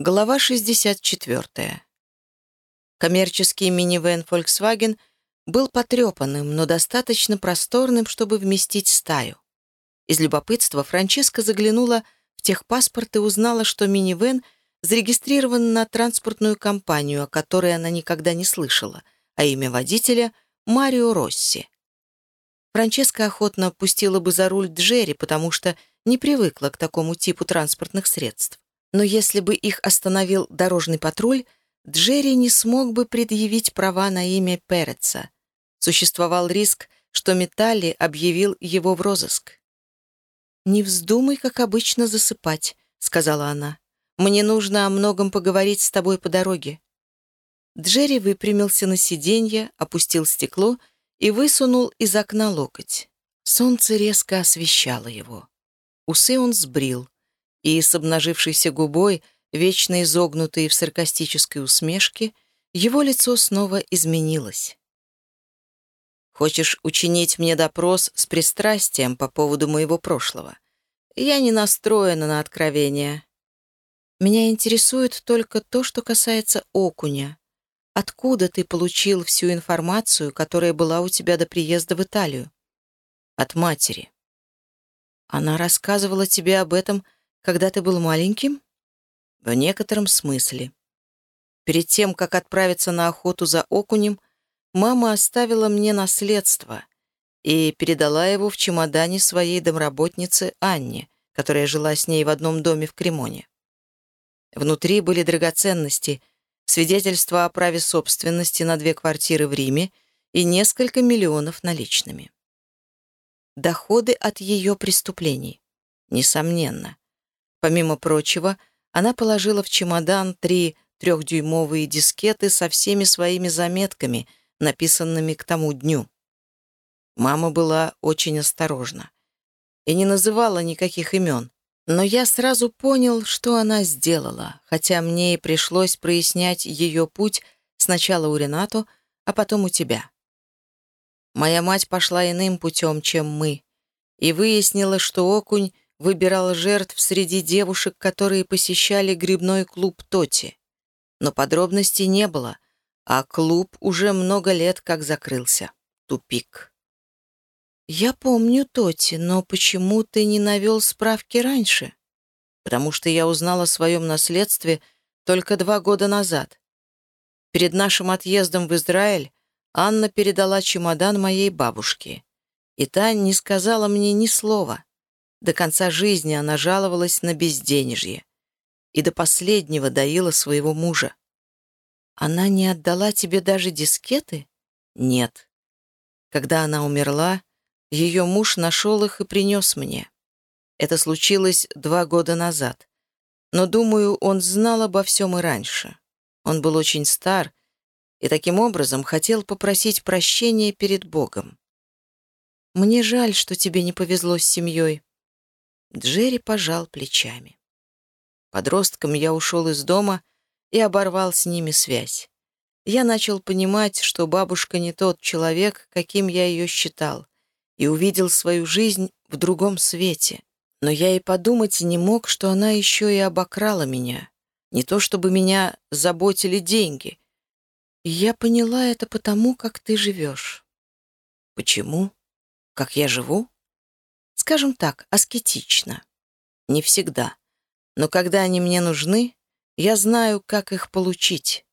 Глава 64. Коммерческий минивэн Volkswagen был потрепанным, но достаточно просторным, чтобы вместить стаю. Из любопытства Франческа заглянула в техпаспорт и узнала, что минивэн зарегистрирован на транспортную компанию, о которой она никогда не слышала, а имя водителя — Марио Росси. Франческа охотно пустила бы за руль Джерри, потому что не привыкла к такому типу транспортных средств. Но если бы их остановил дорожный патруль, Джерри не смог бы предъявить права на имя Переца. Существовал риск, что Металли объявил его в розыск. «Не вздумай, как обычно, засыпать», — сказала она. «Мне нужно о многом поговорить с тобой по дороге». Джерри выпрямился на сиденье, опустил стекло и высунул из окна локоть. Солнце резко освещало его. Усы он сбрил, и с обнажившейся губой, вечно изогнутой в саркастической усмешке, его лицо снова изменилось. «Хочешь учинить мне допрос с пристрастием по поводу моего прошлого? Я не настроена на откровения. Меня интересует только то, что касается окуня. Откуда ты получил всю информацию, которая была у тебя до приезда в Италию? От матери. Она рассказывала тебе об этом, когда ты был маленьким? В некотором смысле. Перед тем, как отправиться на охоту за окунем, мама оставила мне наследство и передала его в чемодане своей домработнице Анне, которая жила с ней в одном доме в Кремоне. Внутри были драгоценности, свидетельства о праве собственности на две квартиры в Риме и несколько миллионов наличными. Доходы от ее преступлений. Несомненно. Помимо прочего, она положила в чемодан три трехдюймовые дискеты со всеми своими заметками, написанными к тому дню. Мама была очень осторожна и не называла никаких имен, но я сразу понял, что она сделала, хотя мне и пришлось прояснять ее путь сначала у Ренато, а потом у тебя. Моя мать пошла иным путем, чем мы, и выяснила, что окунь выбирал жертв среди девушек, которые посещали грибной клуб Тоти. Но подробностей не было, а клуб уже много лет как закрылся. Тупик. «Я помню Тоти, но почему ты не навел справки раньше?» «Потому что я узнал о своем наследстве только два года назад. Перед нашим отъездом в Израиль Анна передала чемодан моей бабушке, и та не сказала мне ни слова. До конца жизни она жаловалась на безденежье и до последнего доила своего мужа. Она не отдала тебе даже дискеты? Нет. Когда она умерла, ее муж нашел их и принес мне. Это случилось два года назад. Но, думаю, он знал обо всем и раньше. Он был очень стар и таким образом хотел попросить прощения перед Богом. «Мне жаль, что тебе не повезло с семьей», Джерри пожал плечами. Подростком я ушел из дома и оборвал с ними связь. Я начал понимать, что бабушка не тот человек, каким я ее считал, и увидел свою жизнь в другом свете. Но я и подумать не мог, что она еще и обокрала меня. Не то чтобы меня заботили деньги. И я поняла это потому, как ты живешь. Почему? Как я живу? Скажем так, аскетично. Не всегда. Но когда они мне нужны, я знаю, как их получить.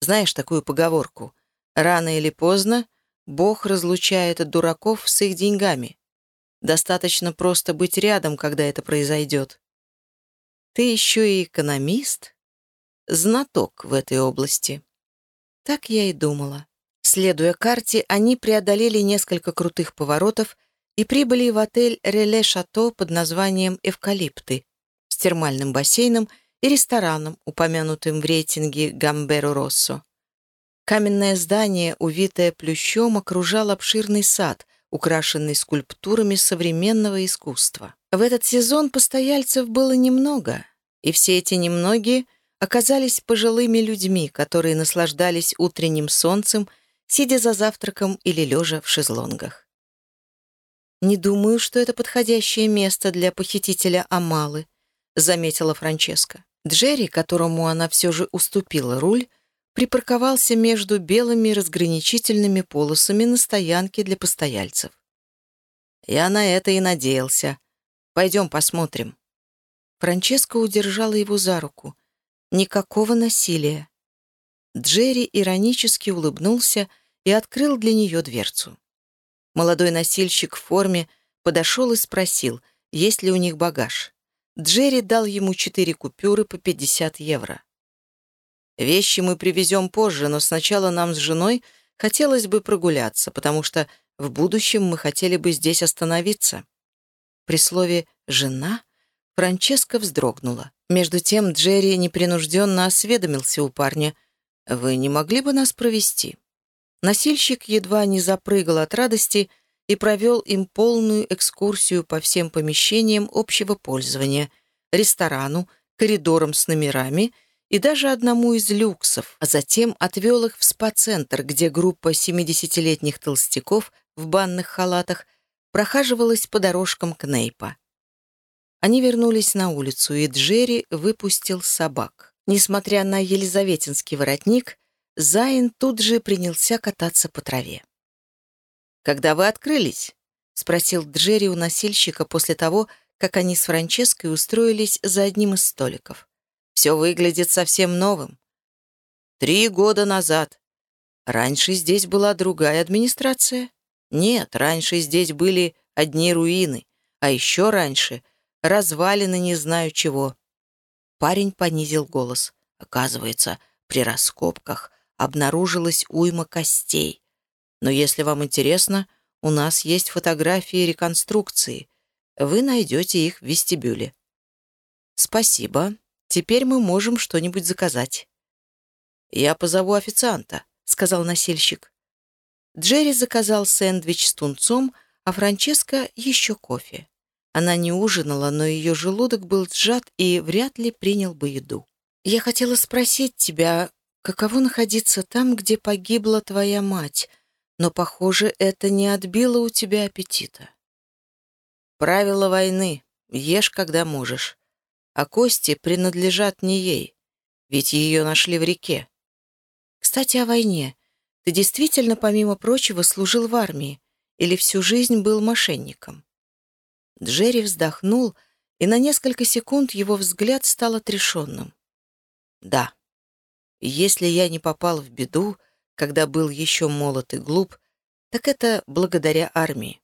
Знаешь такую поговорку? Рано или поздно Бог разлучает дураков с их деньгами. Достаточно просто быть рядом, когда это произойдет. Ты еще и экономист? Знаток в этой области. Так я и думала. Следуя карте, они преодолели несколько крутых поворотов и прибыли в отель «Реле-Шато» под названием «Эвкалипты» с термальным бассейном и рестораном, упомянутым в рейтинге «Гамберо Россо». Каменное здание, увитое плющом, окружал обширный сад, украшенный скульптурами современного искусства. В этот сезон постояльцев было немного, и все эти немногие оказались пожилыми людьми, которые наслаждались утренним солнцем, сидя за завтраком или лежа в шезлонгах. «Не думаю, что это подходящее место для похитителя Амалы», — заметила Франческа. Джерри, которому она все же уступила руль, припарковался между белыми разграничительными полосами на стоянке для постояльцев. Я на это и надеялся. Пойдем посмотрим. Франческо удержала его за руку. Никакого насилия. Джерри иронически улыбнулся и открыл для нее дверцу. Молодой носильщик в форме подошел и спросил, есть ли у них багаж. Джерри дал ему четыре купюры по 50 евро. «Вещи мы привезем позже, но сначала нам с женой хотелось бы прогуляться, потому что в будущем мы хотели бы здесь остановиться». При слове «жена» Франческа вздрогнула. Между тем Джерри непринужденно осведомился у парня. «Вы не могли бы нас провести?» Носильщик едва не запрыгал от радости и провел им полную экскурсию по всем помещениям общего пользования, ресторану, коридорам с номерами и даже одному из люксов, а затем отвел их в спа-центр, где группа 70-летних толстяков в банных халатах прохаживалась по дорожкам Кнейпа. Они вернулись на улицу, и Джерри выпустил собак. Несмотря на елизаветинский воротник, Зайн тут же принялся кататься по траве. «Когда вы открылись?» — спросил Джерри у носильщика после того, как они с Франческой устроились за одним из столиков. «Все выглядит совсем новым». «Три года назад. Раньше здесь была другая администрация?» «Нет, раньше здесь были одни руины, а еще раньше — развалины не знаю чего». Парень понизил голос. Оказывается, при раскопках обнаружилась уйма костей, но если вам интересно, у нас есть фотографии реконструкции. Вы найдете их в вестибюле. Спасибо. Теперь мы можем что-нибудь заказать. Я позову официанта, сказал носильщик. Джерри заказал сэндвич с тунцом, а Франческа еще кофе. Она не ужинала, но ее желудок был сжат и вряд ли принял бы еду. «Я хотела спросить тебя, каково находиться там, где погибла твоя мать?» но, похоже, это не отбило у тебя аппетита. Правила войны — ешь, когда можешь, а кости принадлежат не ей, ведь ее нашли в реке. Кстати, о войне. Ты действительно, помимо прочего, служил в армии или всю жизнь был мошенником? Джерри вздохнул, и на несколько секунд его взгляд стал отрешенным. Да, если я не попал в беду, когда был еще молод и глуп, так это благодаря армии.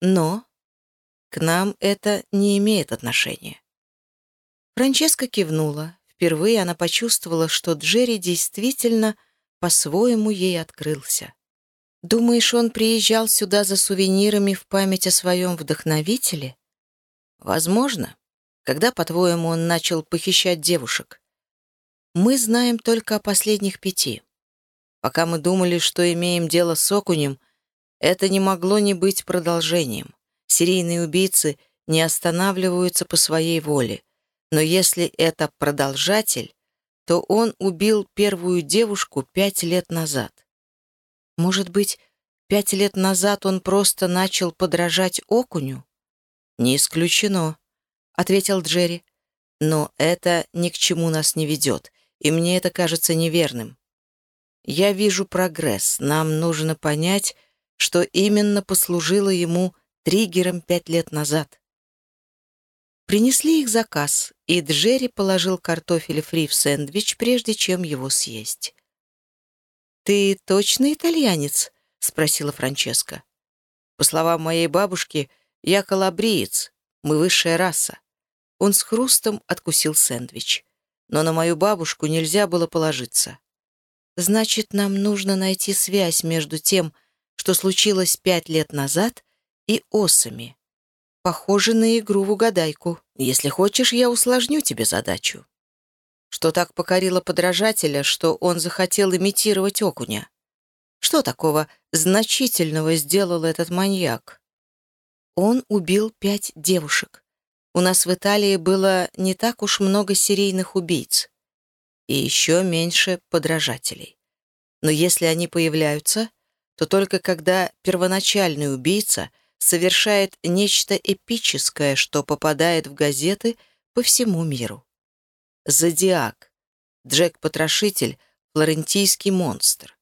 Но к нам это не имеет отношения. Франческа кивнула. Впервые она почувствовала, что Джерри действительно по-своему ей открылся. «Думаешь, он приезжал сюда за сувенирами в память о своем вдохновителе?» «Возможно. Когда, по-твоему, он начал похищать девушек?» «Мы знаем только о последних пяти. Пока мы думали, что имеем дело с окунем, это не могло не быть продолжением. Серийные убийцы не останавливаются по своей воле. Но если это продолжатель, то он убил первую девушку пять лет назад. Может быть, пять лет назад он просто начал подражать окуню? «Не исключено», — ответил Джерри. «Но это ни к чему нас не ведет, и мне это кажется неверным. Я вижу прогресс. Нам нужно понять, что именно послужило ему триггером пять лет назад. Принесли их заказ, и Джерри положил картофель фри в сэндвич, прежде чем его съесть. «Ты точно итальянец?» — спросила Франческа. «По словам моей бабушки, я калабриец, мы высшая раса». Он с хрустом откусил сэндвич. Но на мою бабушку нельзя было положиться. Значит, нам нужно найти связь между тем, что случилось пять лет назад, и осами. Похоже на игру в угадайку. Если хочешь, я усложню тебе задачу. Что так покорило подражателя, что он захотел имитировать окуня? Что такого значительного сделал этот маньяк? Он убил пять девушек. У нас в Италии было не так уж много серийных убийц и еще меньше подражателей. Но если они появляются, то только когда первоначальный убийца совершает нечто эпическое, что попадает в газеты по всему миру. Зодиак. Джек-потрошитель — флорентийский монстр.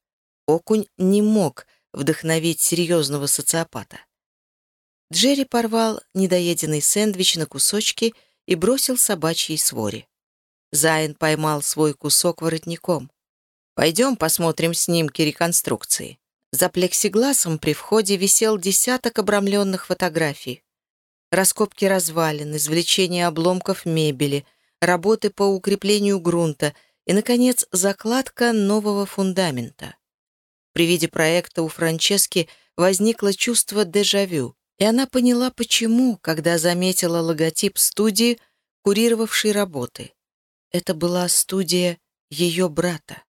Окунь не мог вдохновить серьезного социопата. Джерри порвал недоеденный сэндвич на кусочки и бросил собачьей своре. Зайн поймал свой кусок воротником. «Пойдем посмотрим снимки реконструкции». За плексигласом при входе висел десяток обрамленных фотографий. Раскопки развалин, извлечение обломков мебели, работы по укреплению грунта и, наконец, закладка нового фундамента. При виде проекта у Франчески возникло чувство дежавю, и она поняла, почему, когда заметила логотип студии, курировавшей работы. Это была студия ее брата.